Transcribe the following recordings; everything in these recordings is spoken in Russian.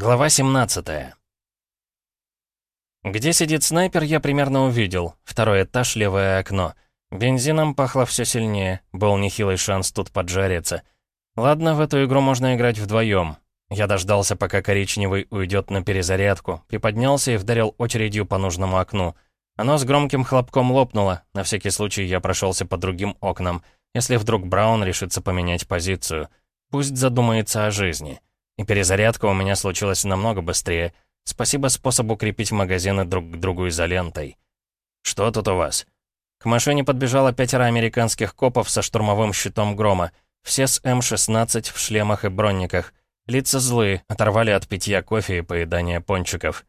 Глава 17 Где сидит снайпер, я примерно увидел. Второй этаж, левое окно. Бензином пахло все сильнее. Был нехилый шанс тут поджариться. Ладно, в эту игру можно играть вдвоем. Я дождался, пока коричневый уйдет на перезарядку, приподнялся и вдарил очередью по нужному окну. Оно с громким хлопком лопнуло. На всякий случай я прошелся по другим окнам, если вдруг Браун решится поменять позицию. Пусть задумается о жизни. И перезарядка у меня случилась намного быстрее. Спасибо способу крепить магазины друг к другу изолентой. «Что тут у вас?» К машине подбежало пятеро американских копов со штурмовым щитом грома. Все с М-16 в шлемах и бронниках. Лица злые, оторвали от питья кофе и поедания пончиков.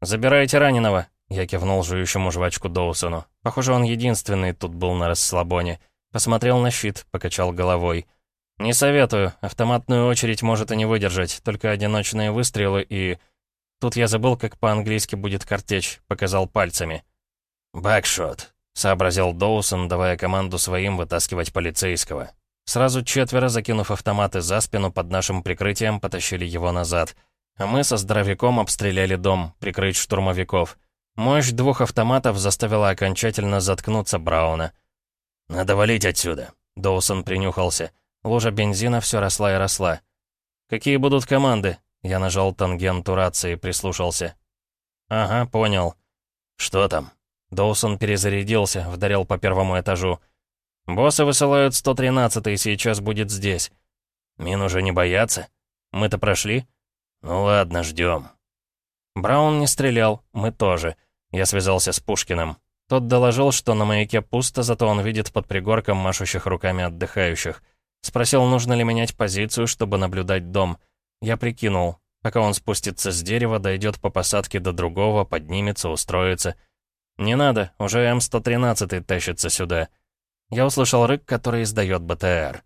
«Забирайте раненого», — я кивнул жующему жвачку Доусону. Похоже, он единственный тут был на расслабоне. Посмотрел на щит, покачал головой. «Не советую. Автоматную очередь может и не выдержать. Только одиночные выстрелы и...» Тут я забыл, как по-английски будет картечь. Показал пальцами. «Бэкшот», — сообразил Доусон, давая команду своим вытаскивать полицейского. Сразу четверо, закинув автоматы за спину под нашим прикрытием, потащили его назад. А мы со здоровяком обстреляли дом, прикрыть штурмовиков. Мощь двух автоматов заставила окончательно заткнуться Брауна. «Надо валить отсюда», — Доусон принюхался. Лужа бензина все росла и росла. «Какие будут команды?» Я нажал тангенту рации и прислушался. «Ага, понял». «Что там?» Доусон перезарядился, вдарил по первому этажу. «Боссы высылают 113-й, сейчас будет здесь». «Мин уже не боятся? Мы-то прошли?» «Ну ладно, ждем. Браун не стрелял, мы тоже. Я связался с Пушкиным. Тот доложил, что на маяке пусто, зато он видит под пригорком машущих руками отдыхающих. Спросил, нужно ли менять позицию, чтобы наблюдать дом. Я прикинул. Пока он спустится с дерева, дойдет по посадке до другого, поднимется, устроится. «Не надо, уже М-113 тащится сюда». Я услышал рык, который издает БТР.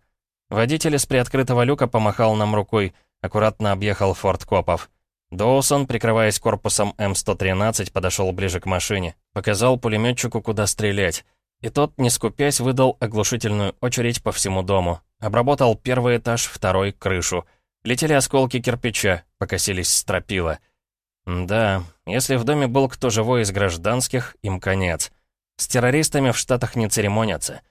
Водитель из приоткрытого люка помахал нам рукой, аккуратно объехал форт Копов. Доусон, прикрываясь корпусом М-113, подошел ближе к машине, показал пулеметчику, куда стрелять. И тот, не скупясь, выдал оглушительную очередь по всему дому. Обработал первый этаж, второй — крышу. Летели осколки кирпича, покосились стропила. Да, если в доме был кто живой из гражданских, им конец. С террористами в Штатах не церемонятся.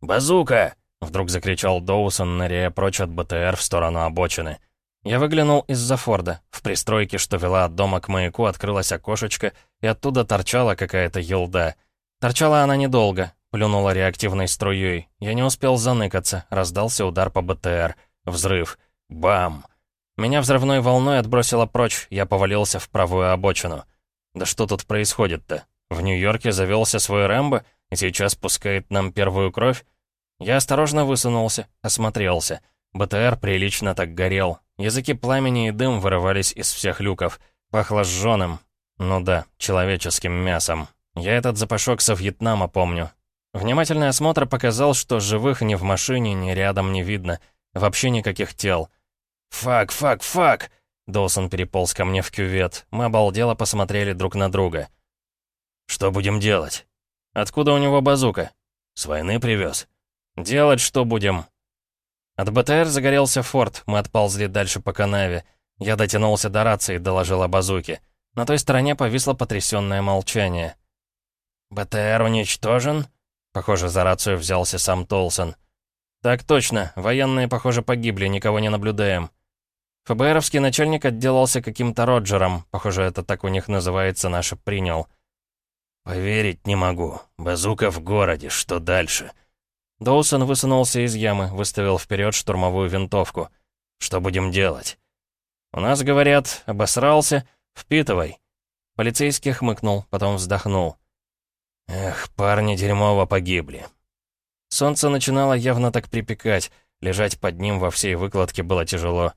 «Базука!» — вдруг закричал Доусон, ныряя прочь от БТР в сторону обочины. Я выглянул из-за Форда. В пристройке, что вела от дома к маяку, открылось окошечко, и оттуда торчала какая-то елда. Торчала она недолго, Плюнула реактивной струей. Я не успел заныкаться. Раздался удар по БТР. Взрыв. Бам! Меня взрывной волной отбросило прочь. Я повалился в правую обочину. Да что тут происходит-то? В Нью-Йорке завелся свой Рэмбо и сейчас пускает нам первую кровь? Я осторожно высунулся, осмотрелся. БТР прилично так горел. Языки пламени и дым вырывались из всех люков. Пахло сжёным. Ну да, человеческим мясом. Я этот запашок со Вьетнама помню. Внимательный осмотр показал, что живых ни в машине, ни рядом не видно. Вообще никаких тел. «Фак, фак, фак!» Доусон переполз ко мне в кювет. Мы обалдело посмотрели друг на друга. «Что будем делать?» «Откуда у него базука?» «С войны привез». «Делать что будем?» От БТР загорелся форт, мы отползли дальше по канаве. Я дотянулся до рации, доложил о базуке. На той стороне повисло потрясённое молчание. «БТР уничтожен?» Похоже, за рацию взялся сам Толсон. «Так точно. Военные, похоже, погибли, никого не наблюдаем». ФБРовский начальник отделался каким-то Роджером. Похоже, это так у них называется, наше принял. «Поверить не могу. Базука в городе. Что дальше?» Доусон высунулся из ямы, выставил вперед штурмовую винтовку. «Что будем делать?» «У нас, говорят, обосрался. Впитывай». Полицейский хмыкнул, потом вздохнул. Эх, парни дерьмово погибли. Солнце начинало явно так припекать. Лежать под ним во всей выкладке было тяжело.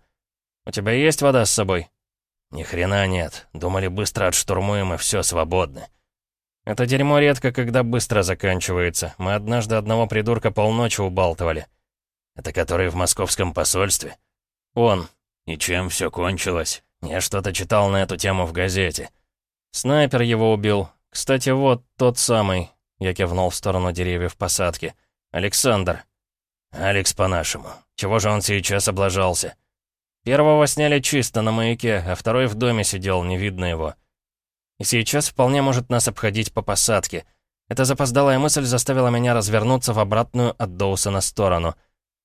«У тебя есть вода с собой?» «Ни хрена нет. Думали, быстро отштурмуем и все, свободны». «Это дерьмо редко, когда быстро заканчивается. Мы однажды одного придурка полночи убалтывали». «Это который в московском посольстве?» «Он». «И чем все кончилось?» «Я что-то читал на эту тему в газете». «Снайпер его убил. «Кстати, вот тот самый», — я кивнул в сторону деревьев посадки. «Александр». «Алекс по-нашему. Чего же он сейчас облажался?» Первого сняли чисто на маяке, а второй в доме сидел, не видно его. И сейчас вполне может нас обходить по посадке. Эта запоздалая мысль заставила меня развернуться в обратную от Доусона сторону.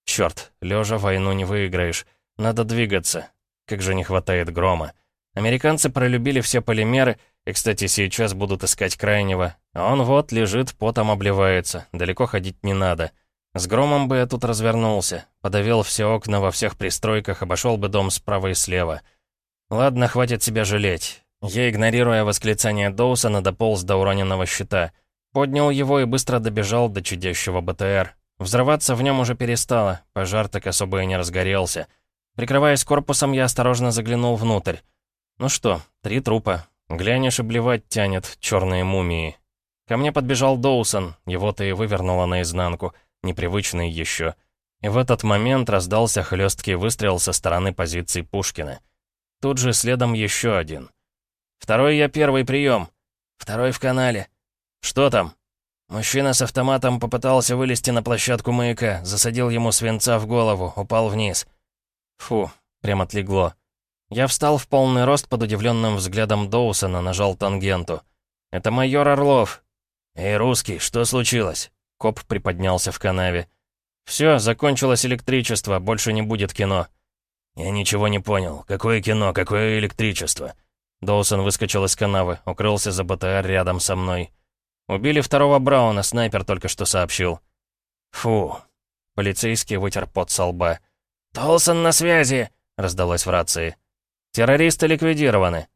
Черт, лежа войну не выиграешь. Надо двигаться. Как же не хватает грома. Американцы пролюбили все полимеры, и, кстати, сейчас будут искать крайнего. Он вот лежит, потом обливается. Далеко ходить не надо. С громом бы я тут развернулся. Подавил все окна во всех пристройках, обошел бы дом справа и слева. Ладно, хватит себя жалеть. Я, игнорируя восклицание Доусона, дополз до уроненного щита. Поднял его и быстро добежал до чудящего БТР. Взрываться в нем уже перестало, пожар так особо и не разгорелся. Прикрываясь корпусом, я осторожно заглянул внутрь. Ну что, три трупа. Глянешь и блевать тянет, черные мумии. Ко мне подбежал Доусон, его-то и вывернуло наизнанку, непривычный еще. И в этот момент раздался хлесткий выстрел со стороны позиции Пушкина. Тут же следом еще один. Второй я первый прием. Второй в канале. Что там? Мужчина с автоматом попытался вылезти на площадку маяка, засадил ему свинца в голову, упал вниз. Фу, прям отлегло. Я встал в полный рост под удивленным взглядом Доусона, нажал тангенту. «Это майор Орлов». «Эй, русский, что случилось?» Коп приподнялся в канаве. «Все, закончилось электричество, больше не будет кино». «Я ничего не понял. Какое кино, какое электричество?» Доусон выскочил из канавы, укрылся за БТР рядом со мной. «Убили второго Брауна, снайпер только что сообщил». «Фу». Полицейский вытер пот со лба. «Толсон на связи!» — раздалось в рации. Террористы ликвидированы.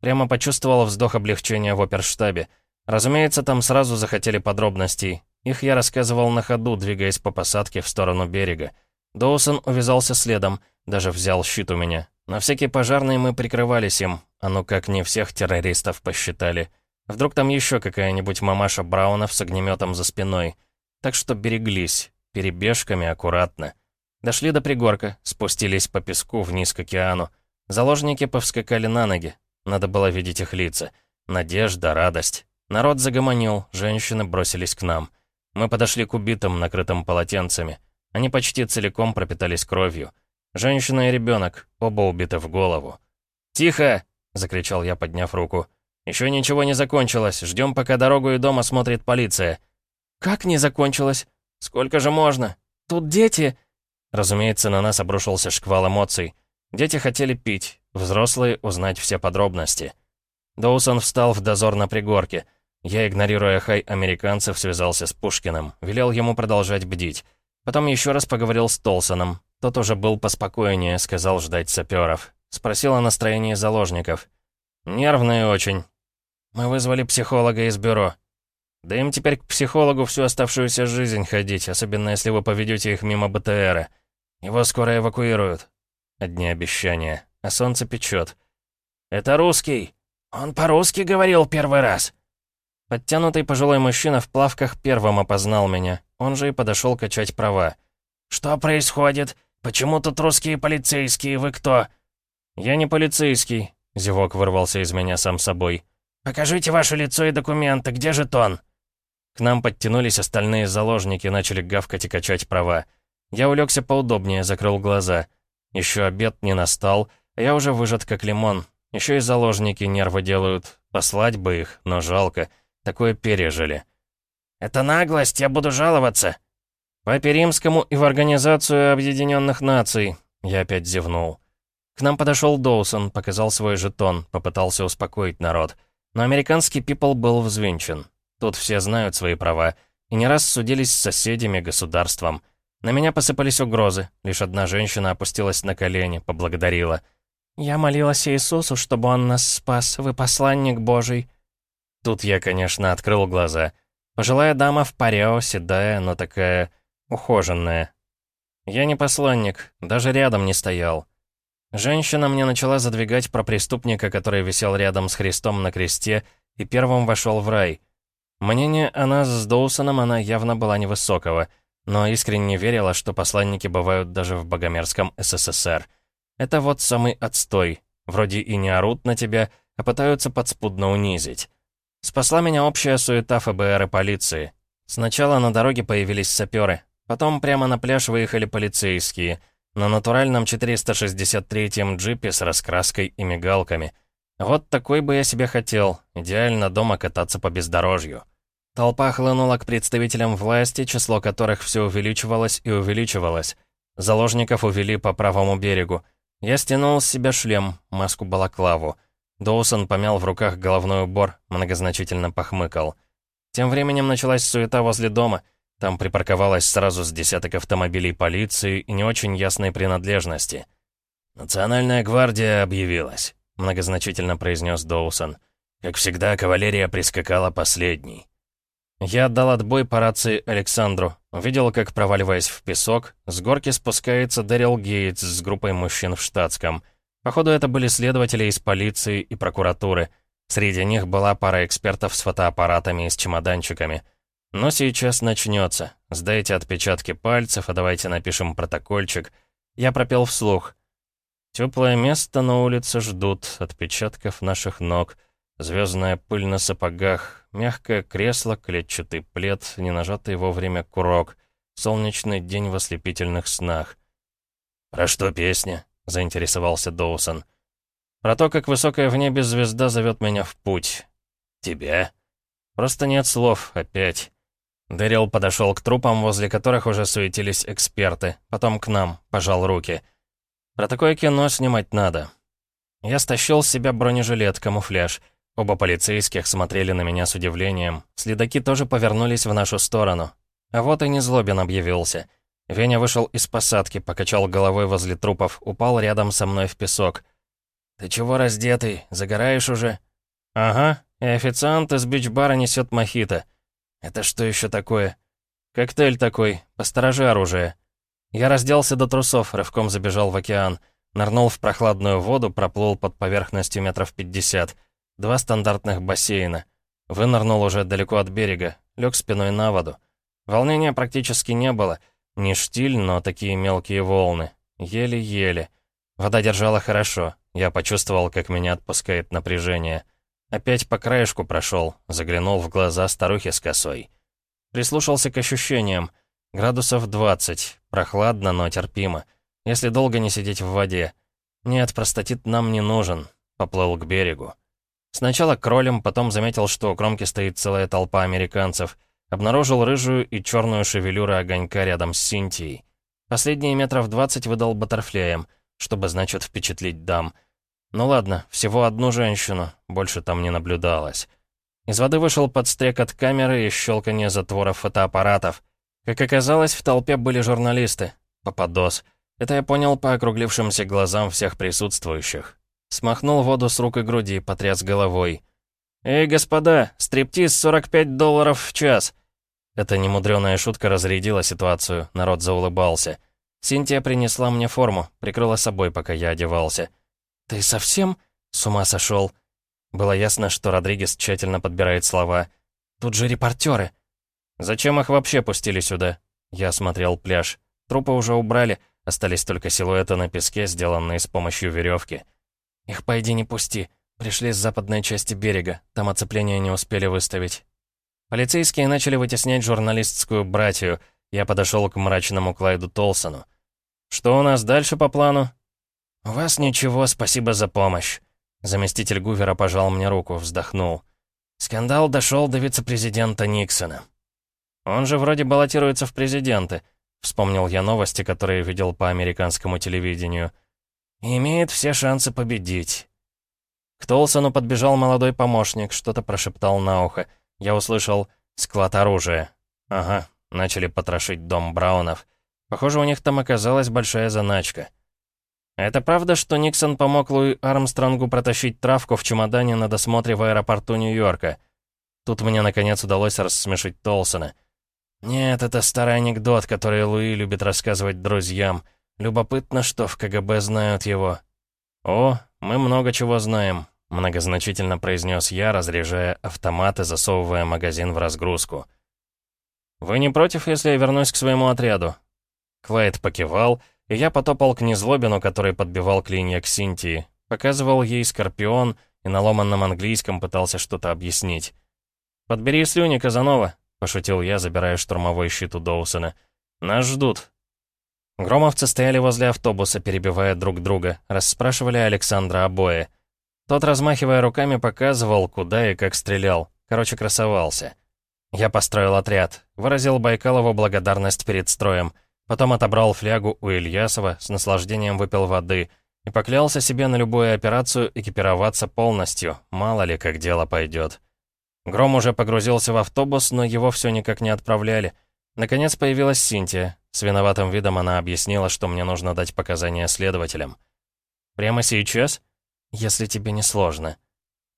Прямо почувствовал вздох облегчения в оперштабе. Разумеется, там сразу захотели подробностей. Их я рассказывал на ходу, двигаясь по посадке в сторону берега. Доусон увязался следом, даже взял щит у меня. На всякий пожарный мы прикрывались им, а ну как не всех террористов посчитали. Вдруг там еще какая-нибудь мамаша Браунов с огнеметом за спиной. Так что береглись, перебежками аккуратно. Дошли до пригорка, спустились по песку вниз к океану. Заложники повскакали на ноги. Надо было видеть их лица. Надежда, радость. Народ загомонил, женщины бросились к нам. Мы подошли к убитым, накрытым полотенцами. Они почти целиком пропитались кровью. Женщина и ребенок, оба убиты в голову. «Тихо!» — закричал я, подняв руку. «Еще ничего не закончилось. Ждем, пока дорогу и дом осмотрит полиция». «Как не закончилось? Сколько же можно? Тут дети...» Разумеется, на нас обрушился шквал эмоций. Дети хотели пить, взрослые — узнать все подробности. Доусон встал в дозор на пригорке. Я, игнорируя хай американцев, связался с Пушкиным, велел ему продолжать бдить. Потом еще раз поговорил с Толсоном. Тот уже был поспокойнее, сказал ждать саперов. Спросил о настроении заложников. «Нервные очень. Мы вызвали психолога из бюро. Да им теперь к психологу всю оставшуюся жизнь ходить, особенно если вы поведете их мимо БТРа. Его скоро эвакуируют. Одни обещания. А солнце печет. «Это русский! Он по-русски говорил первый раз!» Подтянутый пожилой мужчина в плавках первым опознал меня. Он же и подошел качать права. «Что происходит? Почему тут русские полицейские? Вы кто?» «Я не полицейский», — зевок вырвался из меня сам собой. «Покажите ваше лицо и документы. Где же тон?» К нам подтянулись остальные заложники, начали гавкать и качать права. Я улегся поудобнее, закрыл глаза. Еще обед не настал, а я уже выжат как лимон. Еще и заложники нервы делают. Послать бы их, но жалко. Такое пережили. «Это наглость, я буду жаловаться!» «Папе Римскому и в Организацию Объединенных Наций», — я опять зевнул. К нам подошел Доусон, показал свой жетон, попытался успокоить народ. Но американский пипл был взвинчен. Тут все знают свои права, и не раз судились с соседями, государством. На меня посыпались угрозы. Лишь одна женщина опустилась на колени, поблагодарила. «Я молилась Иисусу, чтобы он нас спас. Вы посланник Божий». Тут я, конечно, открыл глаза. Пожилая дама в парео, седая, но такая ухоженная. Я не посланник, даже рядом не стоял. Женщина мне начала задвигать про преступника, который висел рядом с Христом на кресте и первым вошел в рай. Мнение о нас с Доусоном она явно была невысокого — но искренне верила, что посланники бывают даже в богомерзком СССР. Это вот самый отстой. Вроде и не орут на тебя, а пытаются подспудно унизить. Спасла меня общая суета ФБР и полиции. Сначала на дороге появились саперы, потом прямо на пляж выехали полицейские. На натуральном 463-м джипе с раскраской и мигалками. Вот такой бы я себе хотел. Идеально дома кататься по бездорожью. Толпа хлынула к представителям власти, число которых все увеличивалось и увеличивалось. Заложников увели по правому берегу. Я стянул с себя шлем, маску-балаклаву. Доусон помял в руках головной убор, многозначительно похмыкал. Тем временем началась суета возле дома. Там припарковалось сразу с десяток автомобилей полиции и не очень ясной принадлежности. «Национальная гвардия объявилась», — многозначительно произнес Доусон. «Как всегда, кавалерия прискакала последней». Я отдал отбой по рации Александру. Видел, как, проваливаясь в песок, с горки спускается Дэрил Гейтс с группой мужчин в штатском. Походу, это были следователи из полиции и прокуратуры. Среди них была пара экспертов с фотоаппаратами и с чемоданчиками. Но сейчас начнется. Сдайте отпечатки пальцев, а давайте напишем протокольчик. Я пропел вслух. Теплое место на улице ждут, отпечатков наших ног. Звездная пыль на сапогах, Мягкое кресло, клетчатый плед, ненажатый вовремя курок. Солнечный день в ослепительных снах. «Про что песня?» — заинтересовался Доусон. «Про то, как высокая в небе звезда зовет меня в путь». «Тебя?» «Просто нет слов, опять». Дэрил подошел к трупам, возле которых уже суетились эксперты, потом к нам, пожал руки. «Про такое кино снимать надо». Я стащил с себя бронежилет, камуфляж — Оба полицейских смотрели на меня с удивлением. Следаки тоже повернулись в нашу сторону. А вот и Незлобин объявился. Веня вышел из посадки, покачал головой возле трупов, упал рядом со мной в песок. «Ты чего раздетый? Загораешь уже?» «Ага, и официант из бич-бара несет мохито». «Это что еще такое?» «Коктейль такой, посторожи оружие». Я разделся до трусов, рывком забежал в океан. Нырнул в прохладную воду, проплыл под поверхностью метров пятьдесят. Два стандартных бассейна. Вынырнул уже далеко от берега, лег спиной на воду. Волнения практически не было. Не штиль, но такие мелкие волны. Еле-еле. Вода держала хорошо. Я почувствовал, как меня отпускает напряжение. Опять по краешку прошел, заглянул в глаза старухи с косой. Прислушался к ощущениям. Градусов 20. Прохладно, но терпимо. Если долго не сидеть в воде. Нет, простатит нам не нужен. Поплыл к берегу. Сначала кролем, потом заметил, что у кромки стоит целая толпа американцев. Обнаружил рыжую и черную шевелюру огонька рядом с Синтией. Последние метров двадцать выдал баттерфляем, чтобы, значит, впечатлить дам. Ну ладно, всего одну женщину, больше там не наблюдалось. Из воды вышел подстрек от камеры и щелканье затворов фотоаппаратов. Как оказалось, в толпе были журналисты. Попадос. Это я понял по округлившимся глазам всех присутствующих. Смахнул воду с рук и груди, потряс головой. «Эй, господа, стриптиз 45 долларов в час!» Эта немудреная шутка разрядила ситуацию, народ заулыбался. Синтия принесла мне форму, прикрыла собой, пока я одевался. «Ты совсем с ума сошел?» Было ясно, что Родригес тщательно подбирает слова. «Тут же репортеры!» «Зачем их вообще пустили сюда?» Я осмотрел пляж. Трупы уже убрали, остались только силуэты на песке, сделанные с помощью веревки. «Их пойди не пусти. Пришли с западной части берега. Там оцепление не успели выставить». Полицейские начали вытеснять журналистскую братью. Я подошел к мрачному Клайду Толсону. «Что у нас дальше по плану?» «У вас ничего, спасибо за помощь». Заместитель Гувера пожал мне руку, вздохнул. Скандал дошел до вице-президента Никсона. «Он же вроде баллотируется в президенты», — вспомнил я новости, которые видел по американскому телевидению. «Имеет все шансы победить». К Толсону подбежал молодой помощник, что-то прошептал на ухо. Я услышал «склад оружия». Ага, начали потрошить дом Браунов. Похоже, у них там оказалась большая заначка. Это правда, что Никсон помог Луи Армстронгу протащить травку в чемодане на досмотре в аэропорту Нью-Йорка? Тут мне, наконец, удалось рассмешить Толсона. Нет, это старый анекдот, который Луи любит рассказывать друзьям — Любопытно, что в КГБ знают его. «О, мы много чего знаем», — многозначительно произнес я, разряжая автомат и засовывая магазин в разгрузку. «Вы не против, если я вернусь к своему отряду?» Клайд покивал, и я потопал к Незлобину, который подбивал клинья к Синтии, показывал ей скорпион и на ломанном английском пытался что-то объяснить. «Подбери слюни, Казанова», — пошутил я, забирая штурмовой щит у Доусона. «Нас ждут». Громовцы стояли возле автобуса, перебивая друг друга, расспрашивали Александра обои. Тот, размахивая руками, показывал, куда и как стрелял. Короче, красовался. Я построил отряд, выразил Байкалову благодарность перед строем, потом отобрал флягу у Ильясова, с наслаждением выпил воды и поклялся себе на любую операцию экипироваться полностью, мало ли как дело пойдет. Гром уже погрузился в автобус, но его все никак не отправляли. Наконец появилась Синтия. С виноватым видом она объяснила, что мне нужно дать показания следователям. «Прямо сейчас?» «Если тебе не сложно».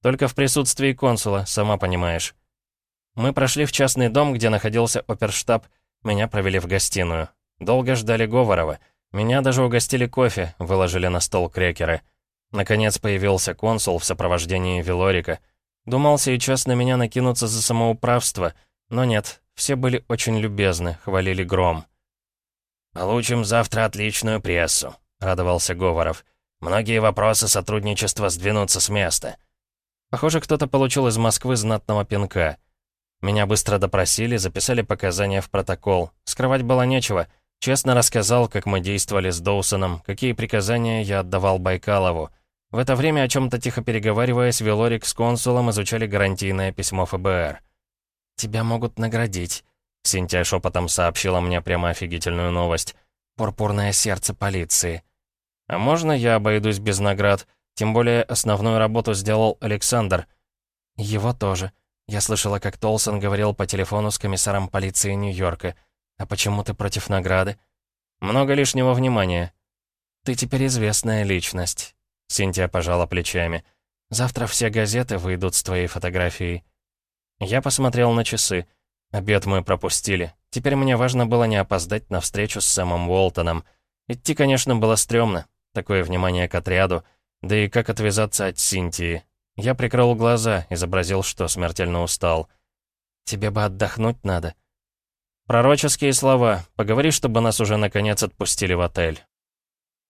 «Только в присутствии консула, сама понимаешь». Мы прошли в частный дом, где находился оперштаб. Меня провели в гостиную. Долго ждали Говорова. Меня даже угостили кофе, выложили на стол крекеры. Наконец появился консул в сопровождении Велорика. Думал сейчас на меня накинуться за самоуправство, но нет, все были очень любезны, хвалили гром. «Получим завтра отличную прессу», — радовался Говоров. «Многие вопросы сотрудничества сдвинутся с места». Похоже, кто-то получил из Москвы знатного пинка. Меня быстро допросили, записали показания в протокол. Скрывать было нечего. Честно рассказал, как мы действовали с Доусоном, какие приказания я отдавал Байкалову. В это время, о чем-то тихо переговариваясь, Велорик с консулом изучали гарантийное письмо ФБР. «Тебя могут наградить», — Синтия шепотом сообщила мне прямо офигительную новость. «Пурпурное сердце полиции». «А можно я обойдусь без наград? Тем более основную работу сделал Александр». «Его тоже. Я слышала, как Толсон говорил по телефону с комиссаром полиции Нью-Йорка. А почему ты против награды?» «Много лишнего внимания». «Ты теперь известная личность», — Синтия пожала плечами. «Завтра все газеты выйдут с твоей фотографией». Я посмотрел на часы. Обед мы пропустили. Теперь мне важно было не опоздать на встречу с Сэмом Уолтоном. Идти, конечно, было стрёмно. Такое внимание к отряду. Да и как отвязаться от Синтии. Я прикрыл глаза, изобразил, что смертельно устал. «Тебе бы отдохнуть надо». Пророческие слова. Поговори, чтобы нас уже наконец отпустили в отель.